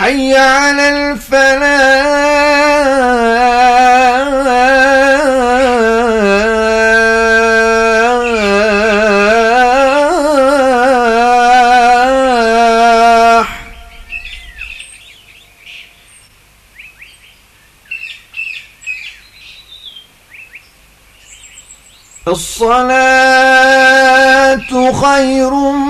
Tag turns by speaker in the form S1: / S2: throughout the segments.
S1: حي على الفلاح. الصلاة خير من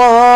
S1: الله